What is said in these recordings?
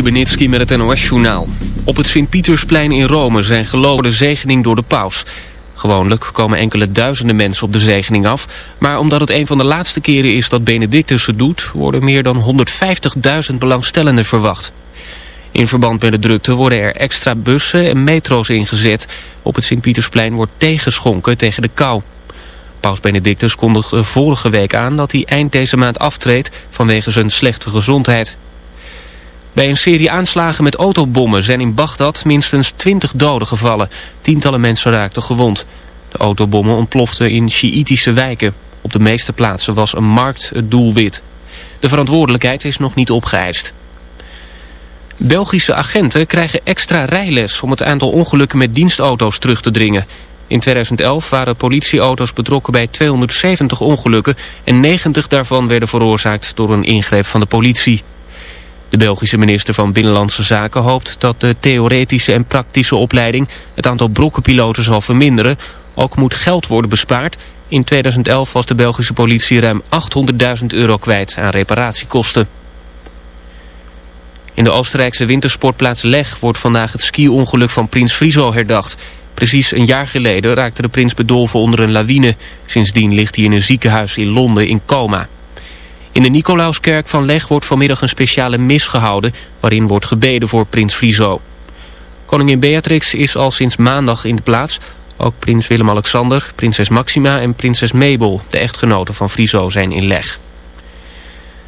Stubenitski met het NOS-journaal. Op het Sint-Pietersplein in Rome zijn geloven de zegening door de paus. Gewoonlijk komen enkele duizenden mensen op de zegening af... maar omdat het een van de laatste keren is dat Benedictus het doet... worden meer dan 150.000 belangstellenden verwacht. In verband met de drukte worden er extra bussen en metro's ingezet. Op het Sint-Pietersplein wordt tegenschonken tegen de kou. Paus Benedictus kondigde vorige week aan dat hij eind deze maand aftreedt... vanwege zijn slechte gezondheid. Bij een serie aanslagen met autobommen zijn in Bagdad minstens 20 doden gevallen. Tientallen mensen raakten gewond. De autobommen ontploften in Sjiïtische wijken. Op de meeste plaatsen was een markt het doelwit. De verantwoordelijkheid is nog niet opgeëist. Belgische agenten krijgen extra rijles om het aantal ongelukken met dienstauto's terug te dringen. In 2011 waren politieauto's betrokken bij 270 ongelukken en 90 daarvan werden veroorzaakt door een ingreep van de politie. De Belgische minister van Binnenlandse Zaken hoopt dat de theoretische en praktische opleiding het aantal brokkenpiloten zal verminderen. Ook moet geld worden bespaard. In 2011 was de Belgische politie ruim 800.000 euro kwijt aan reparatiekosten. In de Oostenrijkse wintersportplaats Leg wordt vandaag het ski-ongeluk van Prins Friso herdacht. Precies een jaar geleden raakte de prins bedolven onder een lawine. Sindsdien ligt hij in een ziekenhuis in Londen in coma. In de Nicolauskerk van Leg wordt vanmiddag een speciale mis gehouden... waarin wordt gebeden voor prins Friso. Koningin Beatrix is al sinds maandag in de plaats. Ook prins Willem-Alexander, prinses Maxima en prinses Mabel... de echtgenoten van Friso zijn in Leg.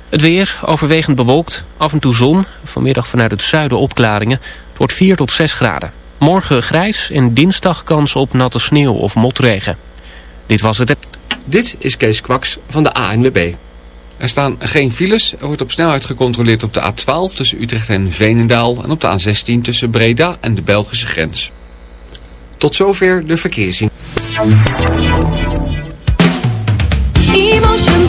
Het weer, overwegend bewolkt, af en toe zon. Vanmiddag vanuit het zuiden opklaringen. Het wordt 4 tot 6 graden. Morgen grijs en dinsdag kans op natte sneeuw of motregen. Dit was het. Dit is Kees Kwaks van de ANWB. Er staan geen files. Er wordt op snelheid gecontroleerd op de A12 tussen Utrecht en Veenendaal... en op de A16 tussen Breda en de Belgische grens. Tot zover de verkeersin. Emotion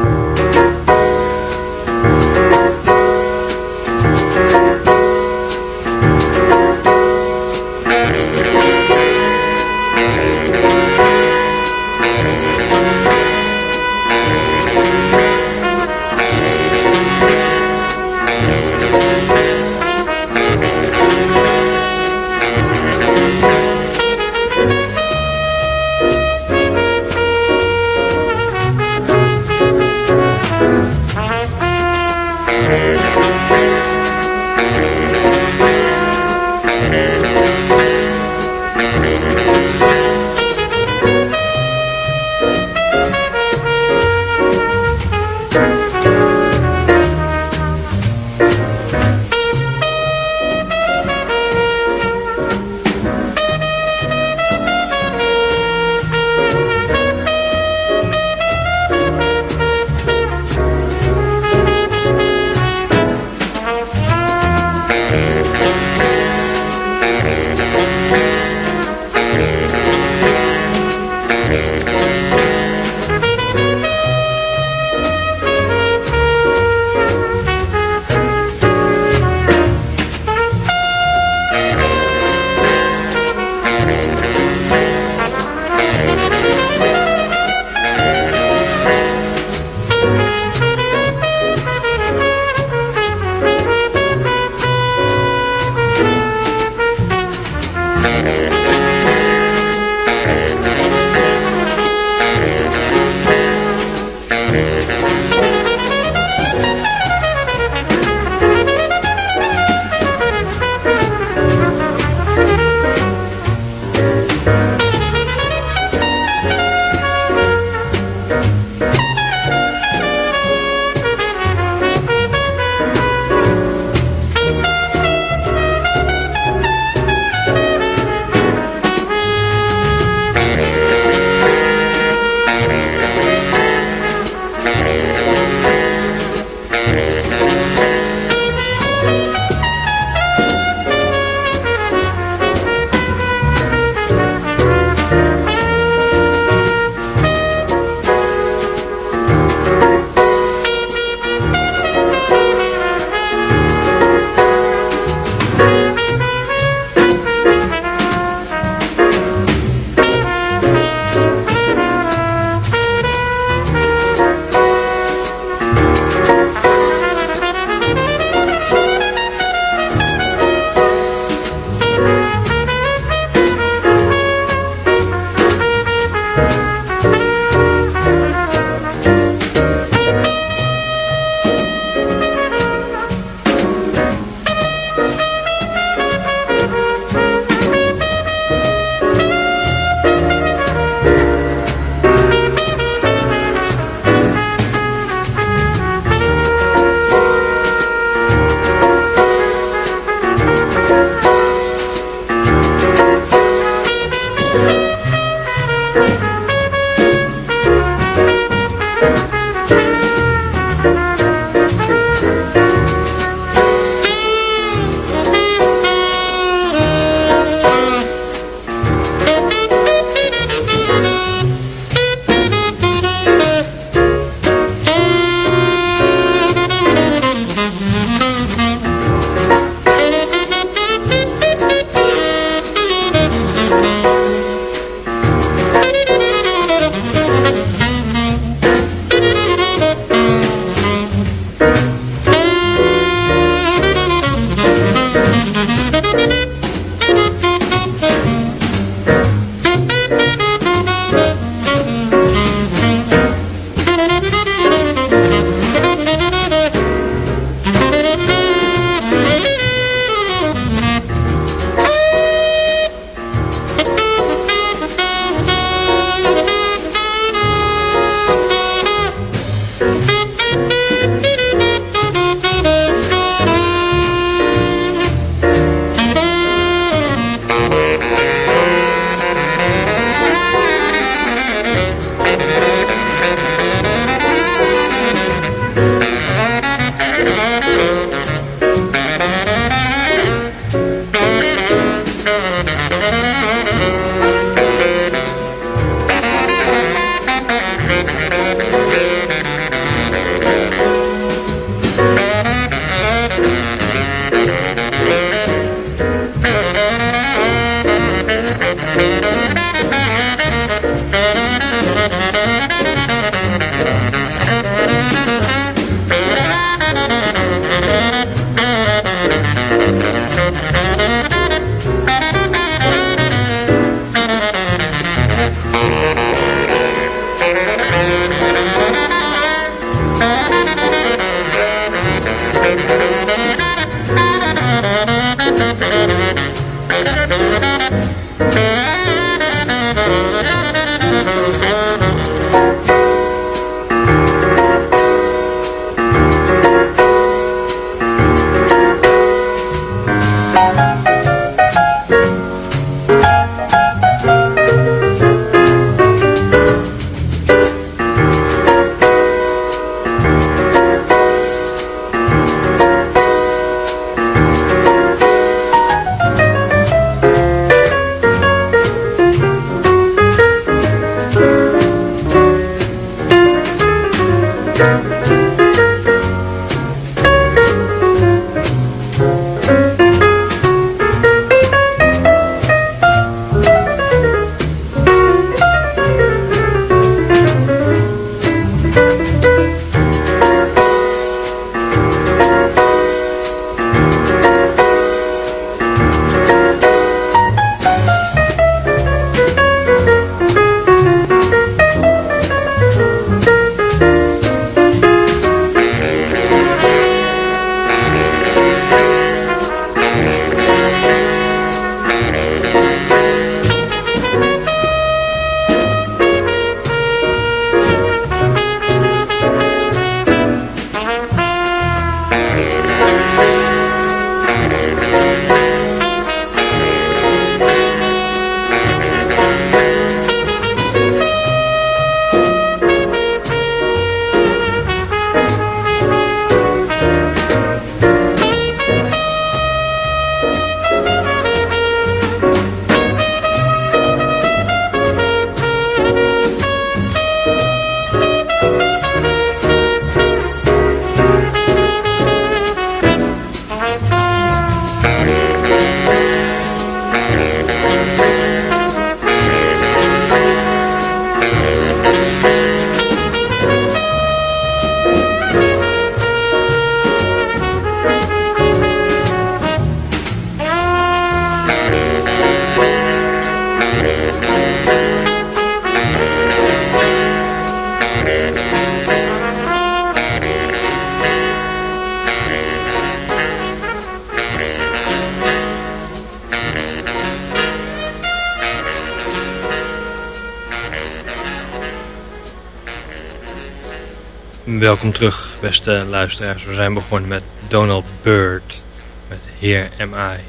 Welkom terug, beste luisteraars. We zijn begonnen met Donald Byrd, met Here Am I.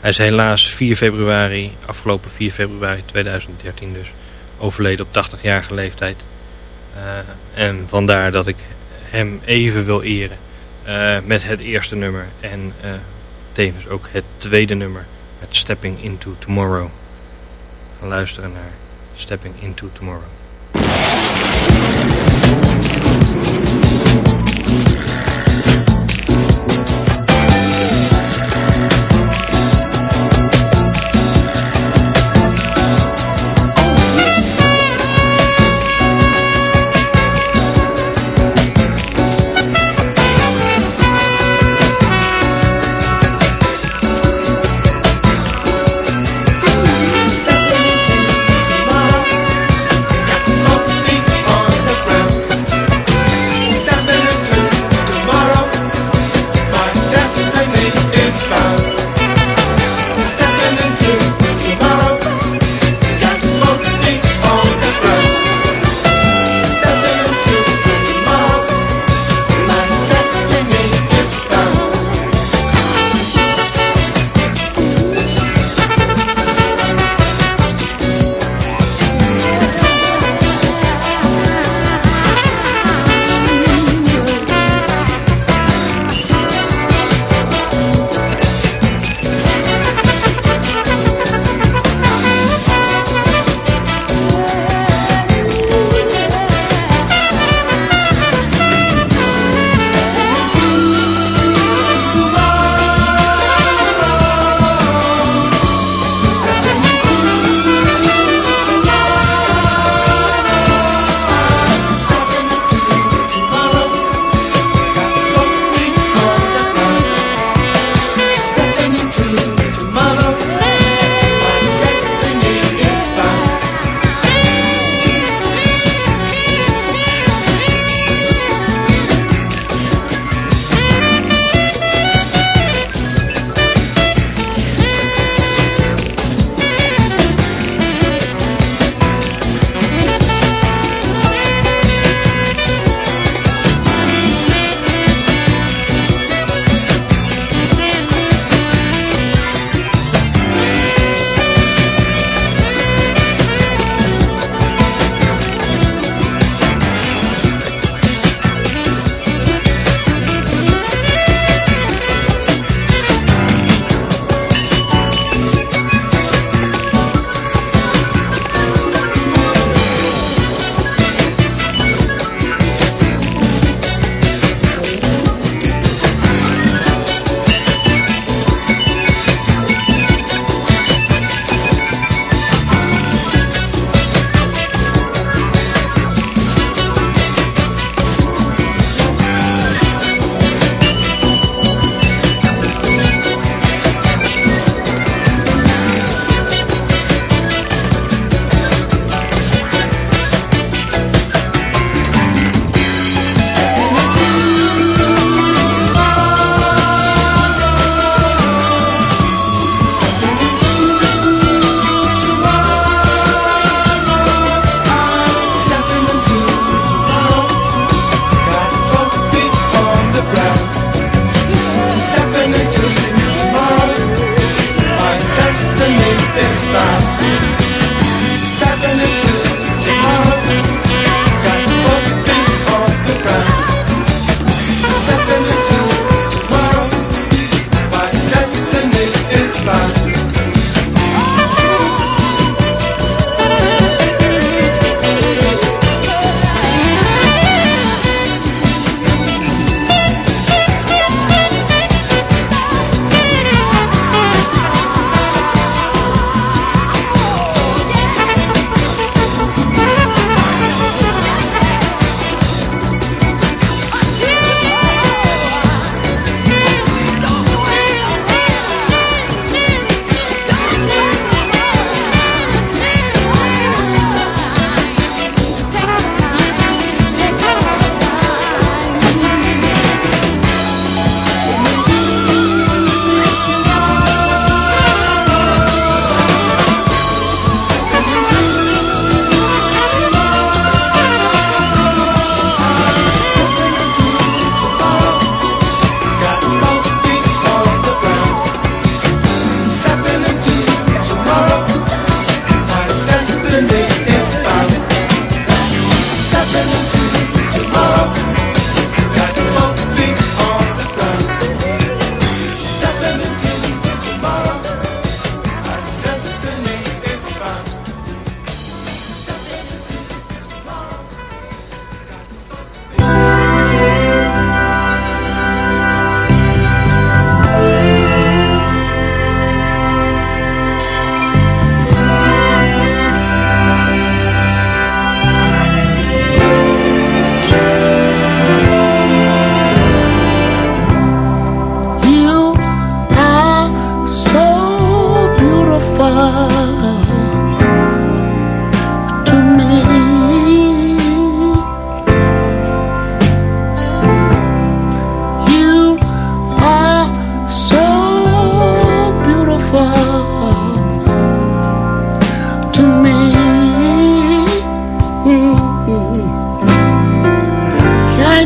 Hij is helaas 4 februari, afgelopen 4 februari 2013 dus, overleden op 80-jarige leeftijd. Uh, en vandaar dat ik hem even wil eren uh, met het eerste nummer en uh, tevens ook het tweede nummer met Stepping Into Tomorrow. We luisteren naar Stepping Into Tomorrow.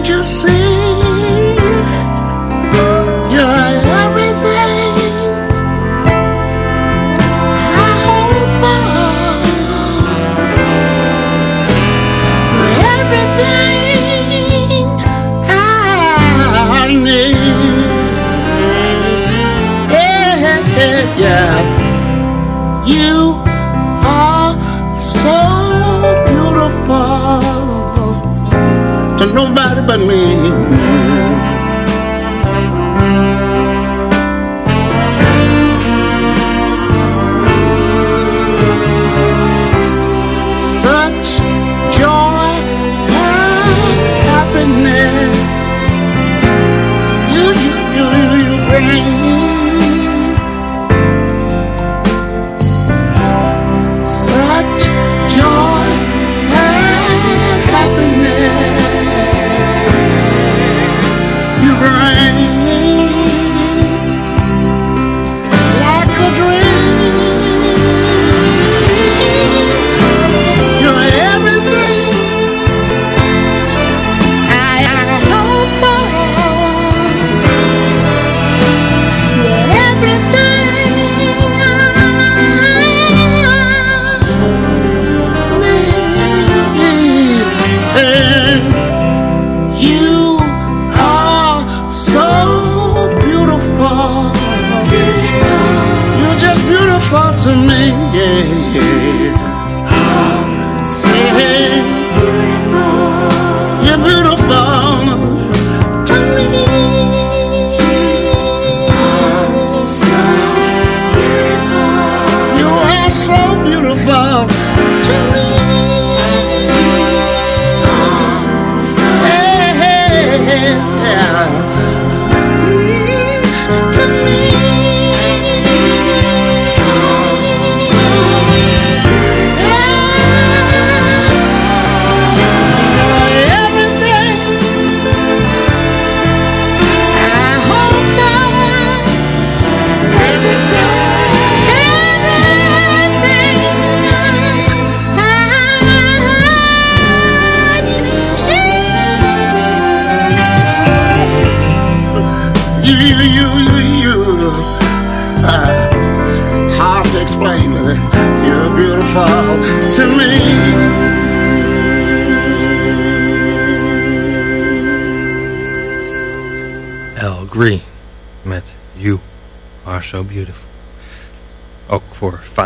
You see? Nobody but me.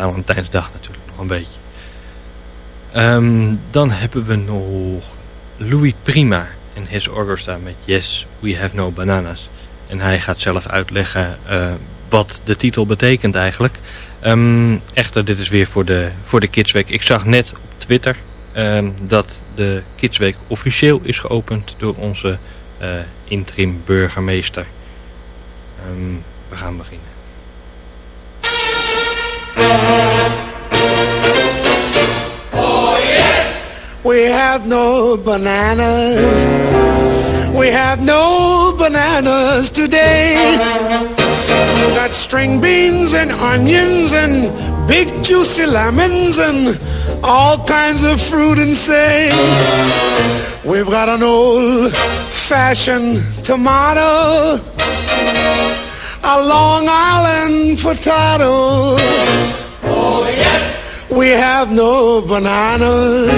Valentijnsdag natuurlijk nog een beetje. Ehm, dan hebben we nog Louis Prima en His Orchestra met Yes, We Have No Bananas. En hij gaat zelf uitleggen eh, wat de titel betekent eigenlijk. Ehm, echter, dit is weer voor de, voor de Kidsweek. Ik zag net op Twitter ehm, dat de Kidsweek officieel is geopend door onze eh, interim burgemeester. We gaan beginnen. We have no bananas. We have no bananas today. We got string beans and onions and big juicy lemons and all kinds of fruit and say. We've got an old fashioned tomato, a Long Island potato. Oh, yes. We have no bananas.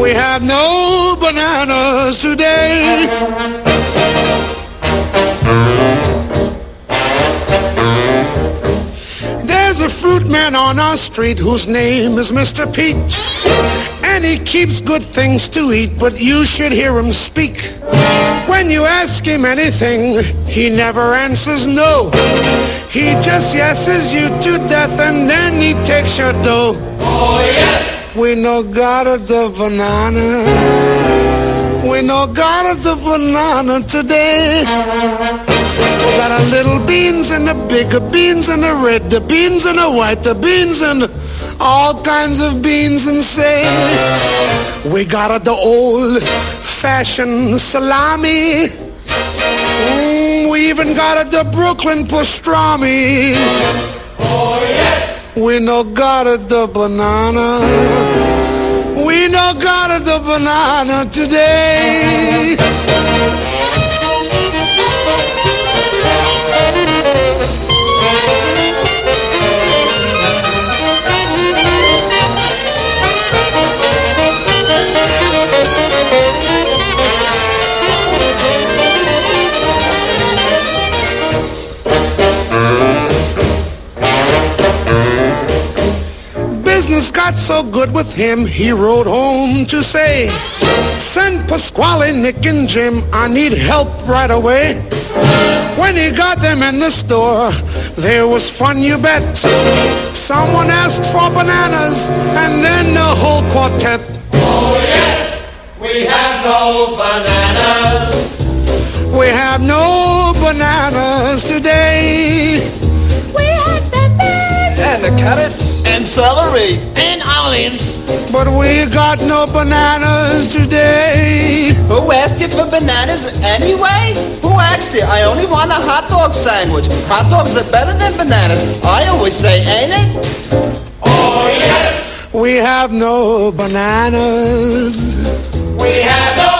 We have no bananas today. There's a fruit man on our street whose name is Mr. Pete. And he keeps good things to eat, but you should hear him speak. When you ask him anything, he never answers no. He just yeses you to death and then he takes your dough. Oh, yes! We no got a the banana. We no got a the banana today. Got a little beans and the bigger beans and the red, the beans and the white, the beans and all kinds of beans and say we got a the old fashioned salami. Mm, we even got a the Brooklyn pastrami. Oh yes. We no got a the banana. We no got a, the banana today. So good with him, he wrote home to say, Send Pasquale, Nick, and Jim, I need help right away. When he got them in the store, there was fun, you bet. Someone asked for bananas, and then the whole quartet. Oh yes, we have no bananas. We have no bananas today. We have peppers. And the carrots. And celery. And olives. But we got no bananas today. Who asked you for bananas anyway? Who asked you? I only want a hot dog sandwich. Hot dogs are better than bananas. I always say, ain't it? Oh yes. We have no bananas. We have no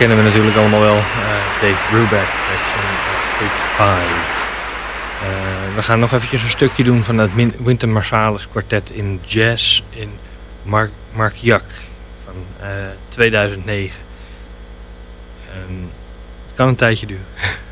Herkennen we natuurlijk allemaal wel. Eh, Dave Brubeck met zijn Big Five. Eh, we gaan nog eventjes een stukje doen van het Winter Marsalis kwartet in jazz in Mark, Mark Jak van eh, 2009. Ehm, het kan een tijdje duren.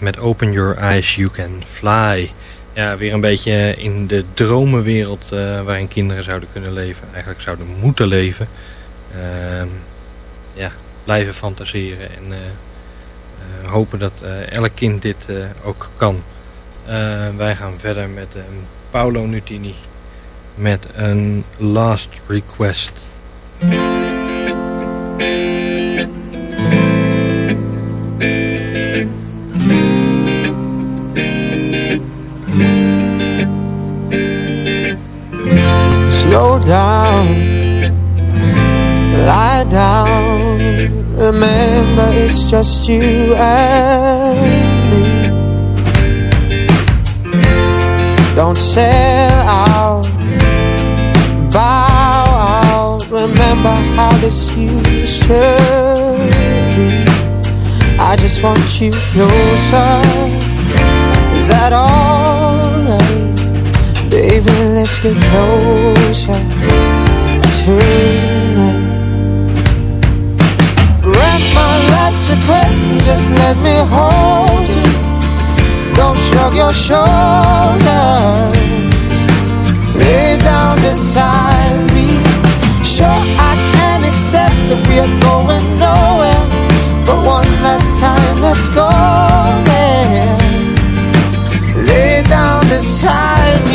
Met Open Your Eyes, You Can Fly. Ja, weer een beetje in de dromenwereld eh, waarin kinderen zouden kunnen leven. Eigenlijk zouden moeten leven. Ehm, ja, blijven fantaseren en eh, eh, hopen dat elk kind dit ook kan. Ehm, wij gaan verder met Paolo Nutini met een last request. down, lie down. Remember, it's just you and me. Don't sell out, bow out. Remember how this used to be. I just want you closer. Is that all? Baby, let's get closer tonight. Grant my last request and just let me hold you. Don't shrug your shoulders. Lay down beside me. Sure, I can accept that we're going nowhere. But one last time, let's go there. Lay down beside me.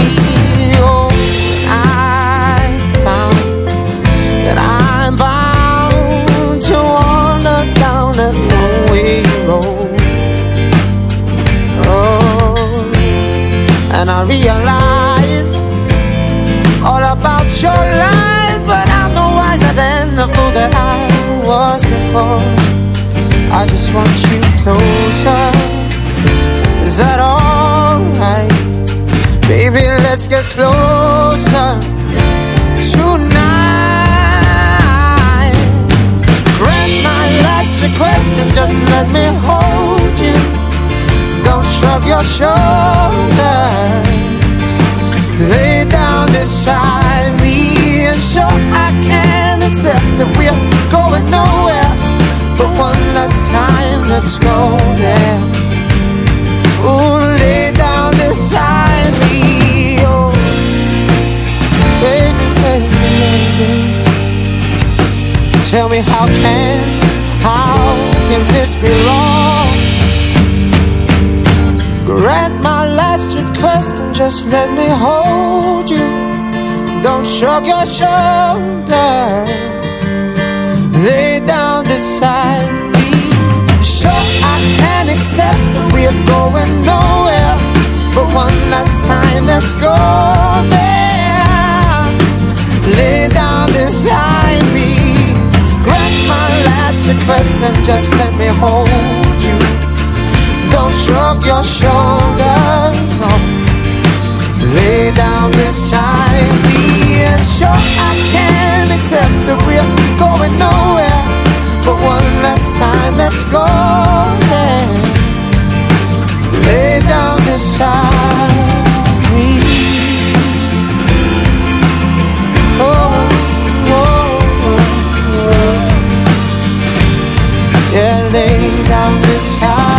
I realize all about your lies, but I'm no wiser than the fool that I was before. I just want you closer. Is that alright? Baby, let's get closer tonight. Grant my last request and just let me hold you. Your shoulders. Lay down beside me and sure I can accept that we're going nowhere. But one last time, let's go there. Ooh, lay down beside me. Oh, baby, baby, baby. Tell me how can, how can this be wrong? Grant my last request and just let me hold you. Don't shrug your shoulders. Lay down beside me. Sure, I can accept that we're going nowhere. But one last time, let's go there. Lay down beside me. Grant my last request and just let me hold. Don't shrug your shoulders. No. Lay down beside me and sure I can accept that we're going nowhere. But one last time, let's go there. Lay down beside me. Oh, oh, oh, oh. Yeah, lay down One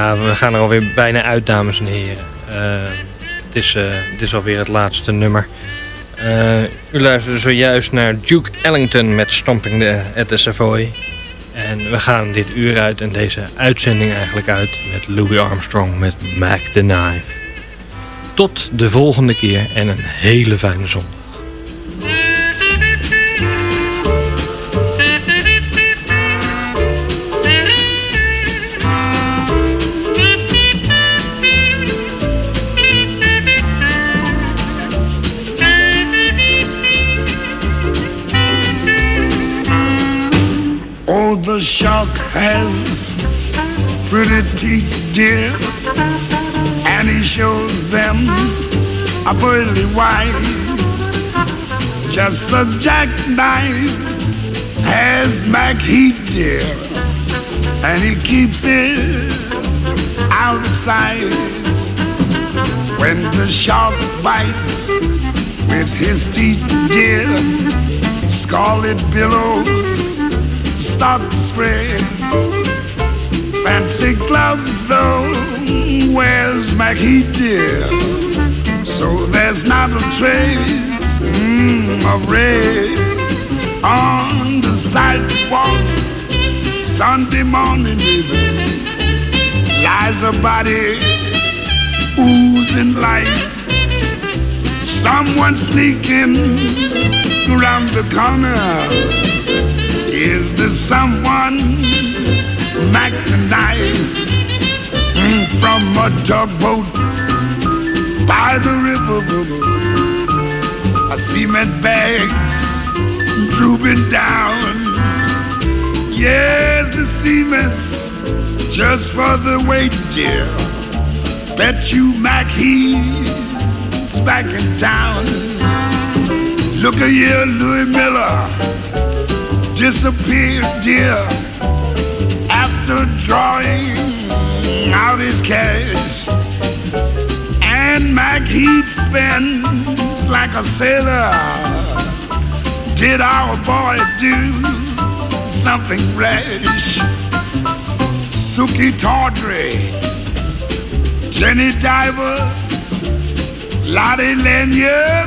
We gaan er alweer bijna uit, dames en heren. Uh, het, is, het is alweer het laatste nummer. Uh, u luisterde zojuist naar Duke Ellington met Stomping at the Savoy. En we gaan dit uur uit en deze uitzending eigenlijk uit met Louis Armstrong met Mac the Knife. Tot de volgende keer en een hele fijne zondag. The shark has pretty teeth, dear, and he shows them a pearly white. Just a jackknife has Macheath, dear, and he keeps it out of sight. When the shark bites with his teeth, dear, scarlet billows start to spread. Fancy gloves, though, where's Mackie dear? So there's not a trace mm, of red on the sidewalk. Sunday morning, baby, lies a body oozing light. Someone sneaking around the corner. Is there someone mm, from a tugboat by the river? I cement bags drooping down. Yes, the cement's just for the weight, dear. Bet you Mac he's back in town. Look at here, Louis Miller disappeared, dear, after drawing out his cash. And Macheath spends like a sailor. Did our boy do something rash? Suki Tawdry, Jenny Diver, Lotte Lenya,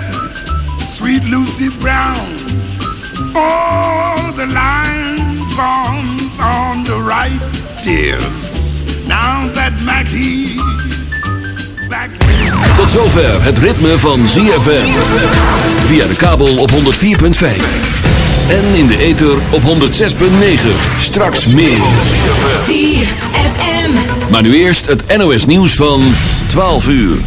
Sweet Lucy Brown. Oh, the line forms on the right, dears. Now that Mackie back. Tot zover het ritme van ZFM. Via de kabel op 104.5. En in de ether op 106.9. Straks meer. ZFM. Maar nu eerst het NOS nieuws van 12 uur.